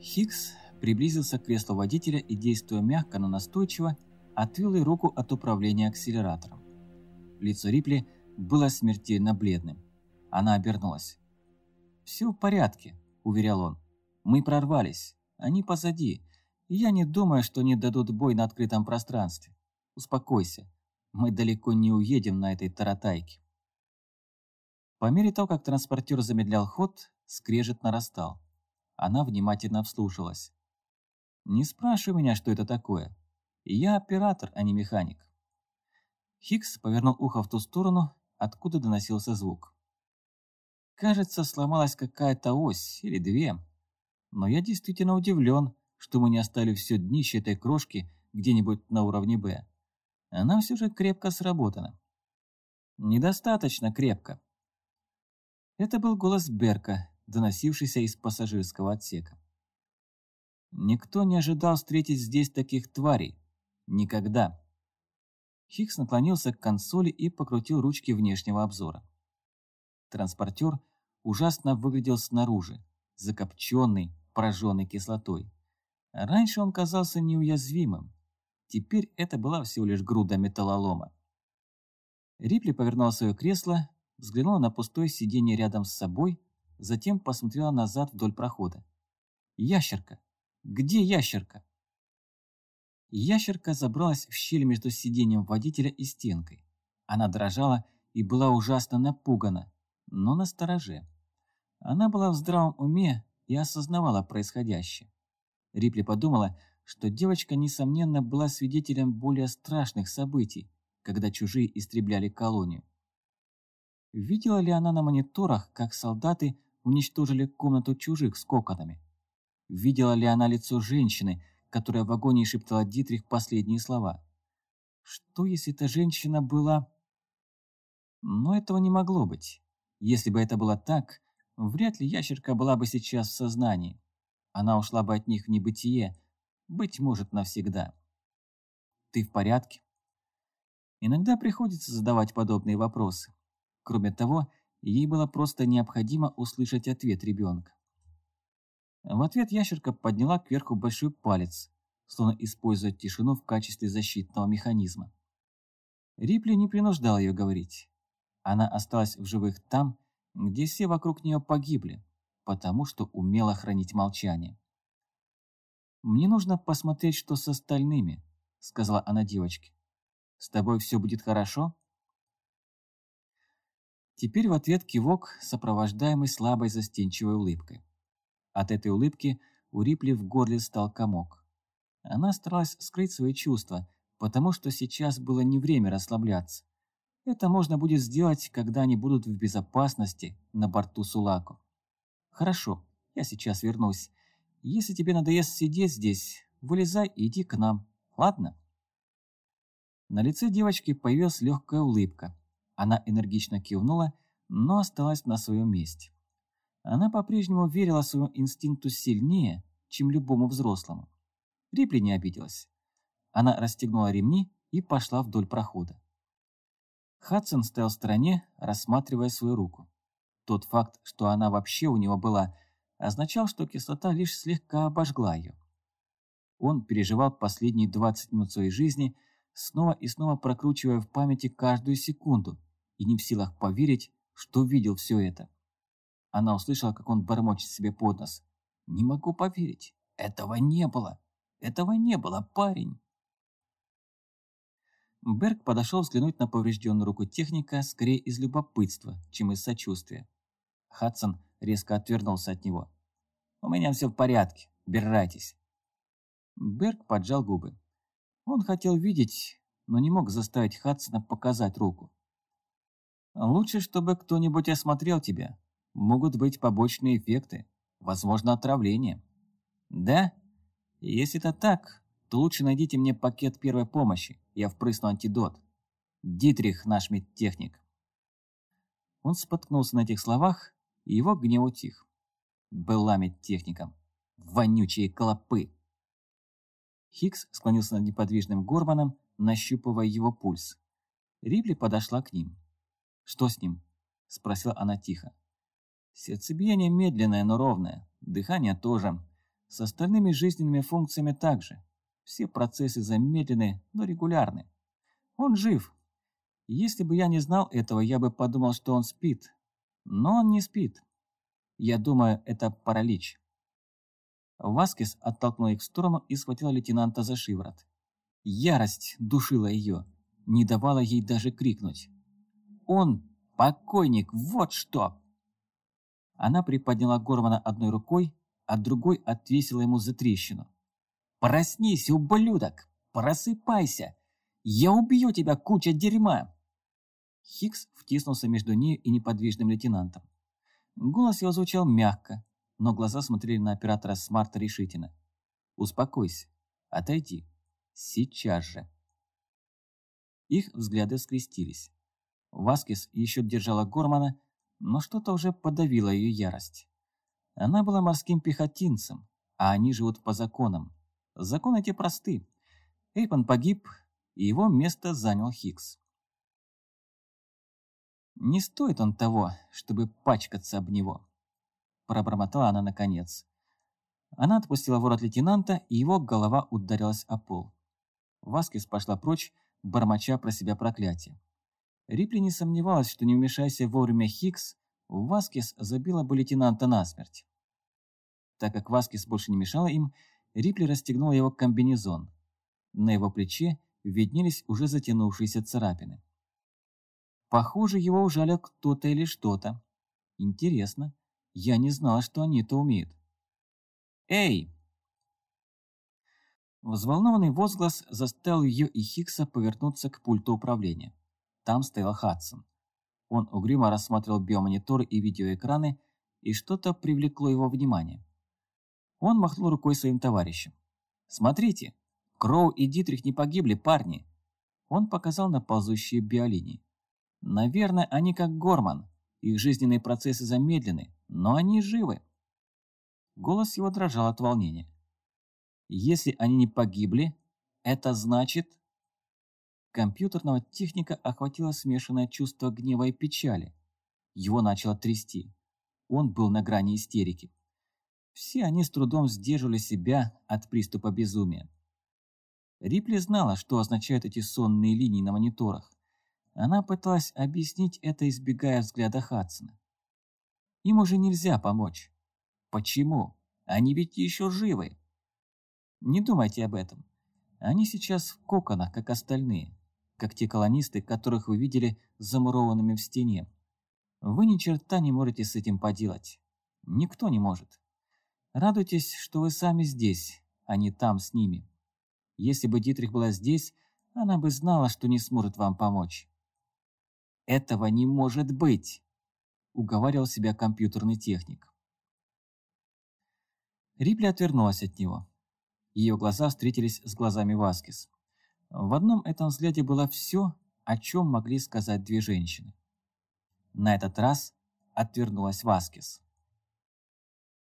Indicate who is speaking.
Speaker 1: Хикс приблизился к креслу водителя и, действуя мягко, но настойчиво, отвел ей руку от управления акселератором. Лицо Рипли было смертельно бледным. Она обернулась. «Все в порядке», — уверял он. «Мы прорвались. Они позади. И я не думаю, что они дадут бой на открытом пространстве. Успокойся. Мы далеко не уедем на этой таратайке». По мере того, как транспортер замедлял ход, скрежет нарастал. Она внимательно вслушалась. «Не спрашивай меня, что это такое. Я оператор, а не механик». Хикс повернул ухо в ту сторону, откуда доносился звук. Кажется, сломалась какая-то ось или две. Но я действительно удивлен, что мы не оставили все днище этой крошки где-нибудь на уровне «Б». Она все же крепко сработана. Недостаточно крепко. Это был голос Берка, доносившийся из пассажирского отсека. Никто не ожидал встретить здесь таких тварей. Никогда. Хикс наклонился к консоли и покрутил ручки внешнего обзора. Транспортер ужасно выглядел снаружи, закопченный, пораженный кислотой. Раньше он казался неуязвимым. Теперь это была всего лишь груда металлолома. Рипли повернула свое кресло, взглянула на пустое сиденье рядом с собой, затем посмотрела назад вдоль прохода. «Ящерка! Где ящерка?» Ящерка забралась в щель между сиденьем водителя и стенкой. Она дрожала и была ужасно напугана, но настороже. Она была в здравом уме и осознавала происходящее. Рипли подумала, что девочка, несомненно, была свидетелем более страшных событий, когда чужие истребляли колонию. Видела ли она на мониторах, как солдаты уничтожили комнату чужих с коконами? Видела ли она лицо женщины, которая в агонии шептала Дитрих последние слова? Что, если эта женщина была... Но этого не могло быть. Если бы это было так, вряд ли ящерка была бы сейчас в сознании. Она ушла бы от них в небытие, быть может, навсегда. Ты в порядке? Иногда приходится задавать подобные вопросы. Кроме того, ей было просто необходимо услышать ответ ребенка. В ответ ящерка подняла кверху большой палец, словно используя тишину в качестве защитного механизма. Рипли не принуждал ее говорить. Она осталась в живых там, где все вокруг нее погибли, потому что умела хранить молчание. «Мне нужно посмотреть, что с остальными», — сказала она девочке. «С тобой все будет хорошо?» Теперь в ответ кивок, сопровождаемый слабой застенчивой улыбкой. От этой улыбки у Рипли в горле стал комок. Она старалась скрыть свои чувства, потому что сейчас было не время расслабляться. Это можно будет сделать, когда они будут в безопасности на борту Сулаку. Хорошо, я сейчас вернусь. Если тебе надоест сидеть здесь, вылезай и иди к нам, ладно? На лице девочки появилась легкая улыбка. Она энергично кивнула, но осталась на своем месте. Она по-прежнему верила своему инстинкту сильнее, чем любому взрослому. Рипли не обиделась. Она расстегнула ремни и пошла вдоль прохода. Хадсон стоял в стороне, рассматривая свою руку. Тот факт, что она вообще у него была, означал, что кислота лишь слегка обожгла ее. Он переживал последние 20 минут своей жизни, снова и снова прокручивая в памяти каждую секунду, и не в силах поверить, что видел все это. Она услышала, как он бормочет себе под нос. «Не могу поверить. Этого не было. Этого не было, парень». Берг подошел взглянуть на поврежденную руку техника скорее из любопытства, чем из сочувствия. Хадсон резко отвернулся от него. «У меня все в порядке. Бирайтесь». Берг поджал губы. Он хотел видеть, но не мог заставить Хадсона показать руку. Лучше, чтобы кто-нибудь осмотрел тебя. Могут быть побочные эффекты, возможно, отравление. Да? Если это так, то лучше найдите мне пакет первой помощи, я впрысну антидот. Дитрих наш медтехник. Он споткнулся на этих словах, и его гнев утих. Была медтехником. Вонючие клопы. Хикс склонился над неподвижным Горбаном, нащупывая его пульс. Рипли подошла к ним. «Что с ним?» – спросила она тихо. «Сердцебиение медленное, но ровное. Дыхание тоже. С остальными жизненными функциями также. Все процессы замедлены, но регулярны. Он жив. Если бы я не знал этого, я бы подумал, что он спит. Но он не спит. Я думаю, это паралич. Васкис оттолкнул их в сторону и схватил лейтенанта за шиворот. Ярость душила ее, не давала ей даже крикнуть. «Он покойник, вот что!» Она приподняла Гормана одной рукой, а другой отвесила ему за трещину. «Проснись, ублюдок! Просыпайся! Я убью тебя, куча дерьма!» Хикс втиснулся между ней и неподвижным лейтенантом. Голос его звучал мягко, но глаза смотрели на оператора Смарта решительно. «Успокойся. Отойди. Сейчас же». Их взгляды скрестились. Васкис еще держала Гормана, но что-то уже подавило ее ярость. Она была морским пехотинцем, а они живут по законам. Законы эти просты. Эйпон погиб, и его место занял Хикс. Не стоит он того, чтобы пачкаться об него. Пробормотала она наконец. Она отпустила ворот лейтенанта, и его голова ударилась о пол. Васкис пошла прочь, бормоча про себя проклятие. Рипли не сомневалась, что не вмешайся вовремя Хикс, Васкис забила бы лейтенанта насмерть. Так как Васкис больше не мешала им, Рипли расстегнула его комбинезон. На его плече виднелись уже затянувшиеся царапины. Похоже, его ужалил кто-то или что-то. Интересно, я не знала, что они это умеют. «Эй!» Взволнованный возглас заставил ее и Хикса повернуться к пульту управления. Там стоял Хадсон. Он угрюмо рассматривал биомониторы и видеоэкраны, и что-то привлекло его внимание. Он махнул рукой своим товарищам. «Смотрите, Кроу и Дитрих не погибли, парни!» Он показал на ползущие биолинии. «Наверное, они как Горман. Их жизненные процессы замедлены, но они живы». Голос его дрожал от волнения. «Если они не погибли, это значит...» Компьютерного техника охватило смешанное чувство гнева и печали. Его начало трясти. Он был на грани истерики. Все они с трудом сдерживали себя от приступа безумия. Рипли знала, что означают эти сонные линии на мониторах. Она пыталась объяснить это, избегая взгляда Хадсона. Им уже нельзя помочь. Почему? Они ведь еще живы. Не думайте об этом. Они сейчас в коконах, как остальные как те колонисты, которых вы видели замурованными в стене. Вы ни черта не можете с этим поделать. Никто не может. Радуйтесь, что вы сами здесь, а не там с ними. Если бы Дитрих была здесь, она бы знала, что не сможет вам помочь. «Этого не может быть!» – уговаривал себя компьютерный техник. Рипли отвернулась от него. Ее глаза встретились с глазами Васкис. В одном этом взгляде было все, о чем могли сказать две женщины. На этот раз отвернулась Васкис.